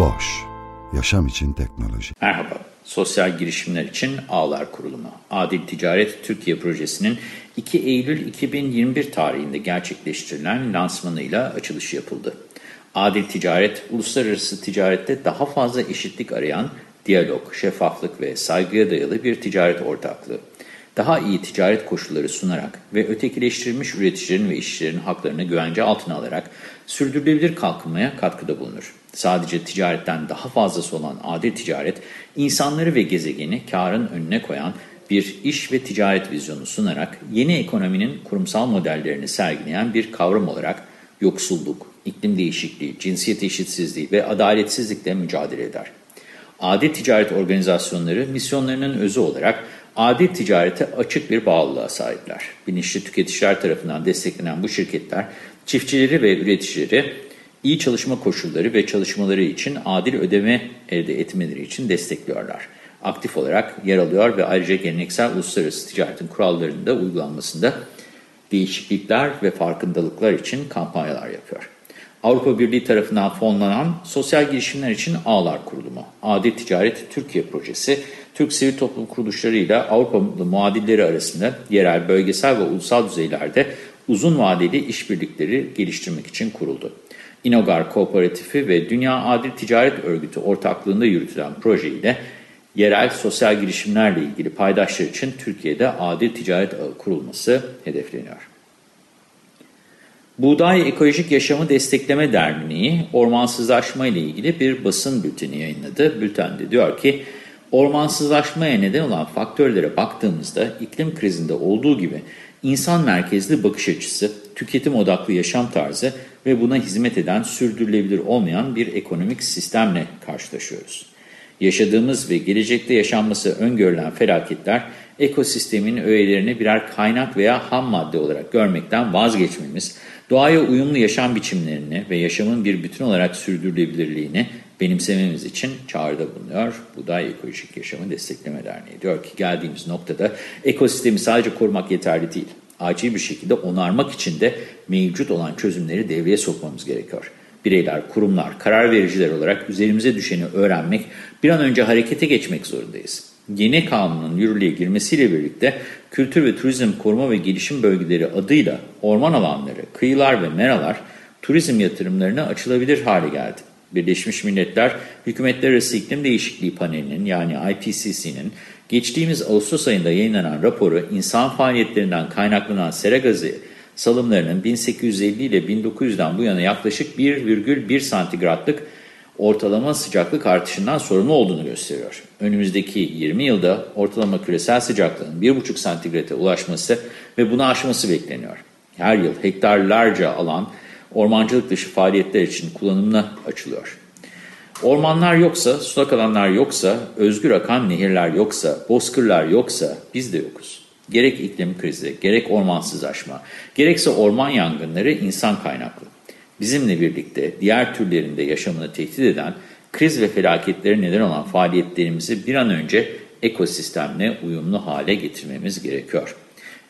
Boş, yaşam için teknoloji. Merhaba, sosyal girişimler için Ağlar Kurulumu, Adil Ticaret Türkiye Projesi'nin 2 Eylül 2021 tarihinde gerçekleştirilen lansmanıyla açılışı yapıldı. Adil ticaret, uluslararası ticarette daha fazla eşitlik arayan diyalog, şeffaflık ve saygıya dayalı bir ticaret ortaklığı. Daha iyi ticaret koşulları sunarak ve ötekileştirilmiş üreticilerin ve işçilerin haklarını güvence altına alarak sürdürülebilir kalkınmaya katkıda bulunur. Sadece ticaretten daha fazlası olan adil ticaret, insanları ve gezegeni karın önüne koyan bir iş ve ticaret vizyonu sunarak yeni ekonominin kurumsal modellerini sergileyen bir kavram olarak yoksulluk, iklim değişikliği, cinsiyet eşitsizliği ve adaletsizlikle mücadele eder. Adil ticaret organizasyonları misyonlarının özü olarak adil ticarete açık bir bağlılığa sahipler. Bilinçli tüketiciler tarafından desteklenen bu şirketler çiftçileri ve üreticileri iyi çalışma koşulları ve çalışmaları için adil ödeme elde etmeleri için destekliyorlar. Aktif olarak yer alıyor ve ayrıca geleneksel uluslararası ticaretin kurallarında uygulanmasında değişiklikler ve farkındalıklar için kampanyalar yapıyor. Avrupa Birliği tarafından fonlanan Sosyal Girişimler için Ağlar Kurulumu, Adil Ticaret Türkiye Projesi, Türk sivil toplum kuruluşlarıyla Avrupalı muadilleri arasında yerel, bölgesel ve ulusal düzeylerde uzun vadeli işbirlikleri geliştirmek için kuruldu. İnogar Kooperatifi ve Dünya Adil Ticaret Örgütü ortaklığında yürütülen proje ile yerel sosyal girişimlerle ilgili paydaşlar için Türkiye'de adil ticaret ağı kurulması hedefleniyor. Buğday Ekolojik Yaşamı Destekleme Derneği ormansızlaşma ile ilgili bir basın bülteni yayınladı. Bültende diyor ki ormansızlaşmaya neden olan faktörlere baktığımızda iklim krizinde olduğu gibi insan merkezli bakış açısı, tüketim odaklı yaşam tarzı ve buna hizmet eden sürdürülebilir olmayan bir ekonomik sistemle karşılaşıyoruz. Yaşadığımız ve gelecekte yaşanması öngörülen felaketler ekosistemin öğelerini birer kaynak veya ham madde olarak görmekten vazgeçmemiz, doğaya uyumlu yaşam biçimlerini ve yaşamın bir bütün olarak sürdürülebilirliğini benimsememiz için çağrıda bulunuyor. Buğday Ekolojik Yaşamı Destekleme Derneği diyor ki geldiğimiz noktada ekosistemi sadece korumak yeterli değil. Acil bir şekilde onarmak için de mevcut olan çözümleri devreye sokmamız gerekiyor. Bireyler, kurumlar, karar vericiler olarak üzerimize düşeni öğrenmek, bir an önce harekete geçmek zorundayız. Yeni kanunun yürürlüğe girmesiyle birlikte Kültür ve Turizm Koruma ve Gelişim Bölgeleri adıyla orman alanları, kıyılar ve meralar turizm yatırımlarına açılabilir hale geldi. Birleşmiş Milletler Hükümetler Arası İklim Değişikliği Paneli'nin yani IPCC'nin geçtiğimiz Ağustos ayında yayınlanan raporu insan faaliyetlerinden kaynaklanan sera gazı salımlarının 1850 ile 1900'den bu yana yaklaşık 1,1 santigratlık ortalama sıcaklık artışından sorumlu olduğunu gösteriyor. Önümüzdeki 20 yılda ortalama küresel sıcaklığın 1,5 santigrate ulaşması ve bunu aşması bekleniyor. Her yıl hektarlarca alan ormancılık dışı faaliyetler için kullanımına açılıyor. Ormanlar yoksa, sulak alanlar yoksa, özgür akan nehirler yoksa, bozkırlar yoksa biz de yokuz. Gerek iklim krizi, gerek ormansızlaşma, gerekse orman yangınları insan kaynaklı. Bizimle birlikte diğer türlerinde yaşamını tehdit eden kriz ve felaketlere neden olan faaliyetlerimizi bir an önce ekosistemle uyumlu hale getirmemiz gerekiyor.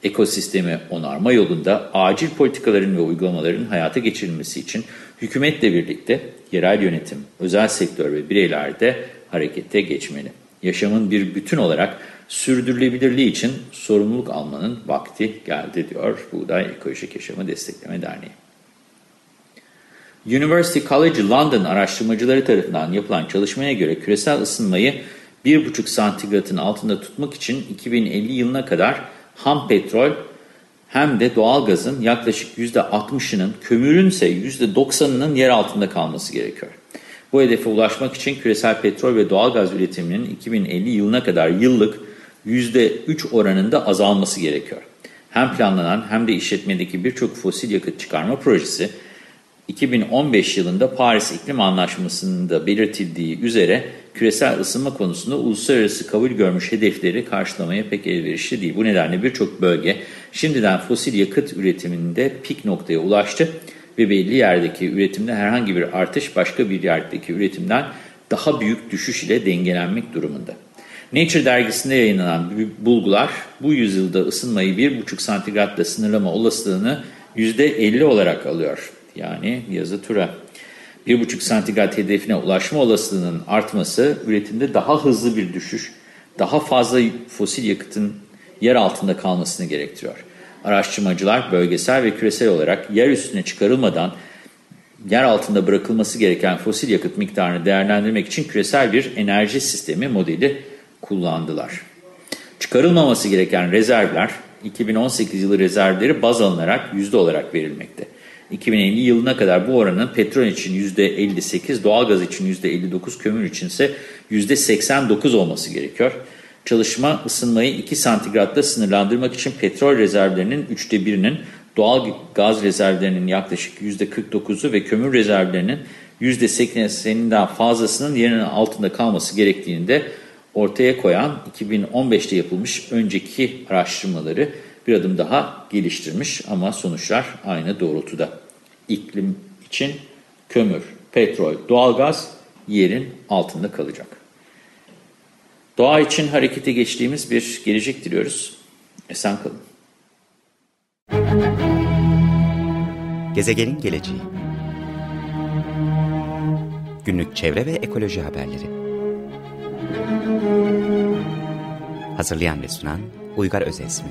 Ekosistemi onarma yolunda acil politikaların ve uygulamaların hayata geçirilmesi için hükümetle birlikte yerel yönetim, özel sektör ve bireyler de harekete geçmeli. Yaşamın bir bütün olarak sürdürülebilirliği için sorumluluk almanın vakti geldi diyor Buğday Ekolojik Yaşamı Destekleme Derneği. University College London araştırmacıları tarafından yapılan çalışmaya göre küresel ısınmayı 1,5 santigratın altında tutmak için 2050 yılına kadar ham petrol hem de doğalgazın yaklaşık %60'ının, kömürün ise %90'ının yer altında kalması gerekiyor. Bu hedefe ulaşmak için küresel petrol ve doğalgaz üretiminin 2050 yılına kadar yıllık %3 oranında azalması gerekiyor. Hem planlanan hem de işletmedeki birçok fosil yakıt çıkarma projesi 2015 yılında Paris İklim Anlaşması'nda belirtildiği üzere küresel ısınma konusunda uluslararası kabul görmüş hedefleri karşılamaya pek elverişli değil. Bu nedenle birçok bölge şimdiden fosil yakıt üretiminde pik noktaya ulaştı ve belli yerdeki üretimde herhangi bir artış başka bir yerdeki üretimden daha büyük düşüş ile dengelenmek durumunda. Nature dergisinde yayınlanan bulgular bu yüzyılda ısınmayı 1,5 santigratla sınırlama olasılığını %50 olarak alıyor. Yani yazı tura. 1,5 santigrat hedefine ulaşma olasılığının artması üretimde daha hızlı bir düşüş, daha fazla fosil yakıtın yer altında kalmasını gerektiriyor. Araştırmacılar bölgesel ve küresel olarak yer üstüne çıkarılmadan yer altında bırakılması gereken fosil yakıt miktarını değerlendirmek için küresel bir enerji sistemi modeli kullandılar. Çıkarılmaması gereken rezervler 2018 yılı rezervleri baz alınarak yüzde olarak verilmekte. 2050 yılına kadar bu oranın petrol için %58, doğalgaz için %59, kömür için ise %89 olması gerekiyor. Çalışma ısınmayı 2 santigratla sınırlandırmak için petrol rezervlerinin üçte birinin, doğal gaz rezervlerinin yaklaşık %49'u ve kömür rezervlerinin %80'inden fazlasının yerinin altında kalması gerektiğini de ortaya koyan 2015'te yapılmış önceki araştırmaları bir adım daha geliştirmiş ama sonuçlar aynı doğrultuda. İklim için kömür, petrol, doğalgaz yerin altında kalacak. Doğa için harekete geçtiğimiz bir gelecek diliyoruz. Esen kalın. Gezegenin geleceği Günlük çevre ve ekoloji haberleri Hazırlayan ve sunan Uygar Özesmi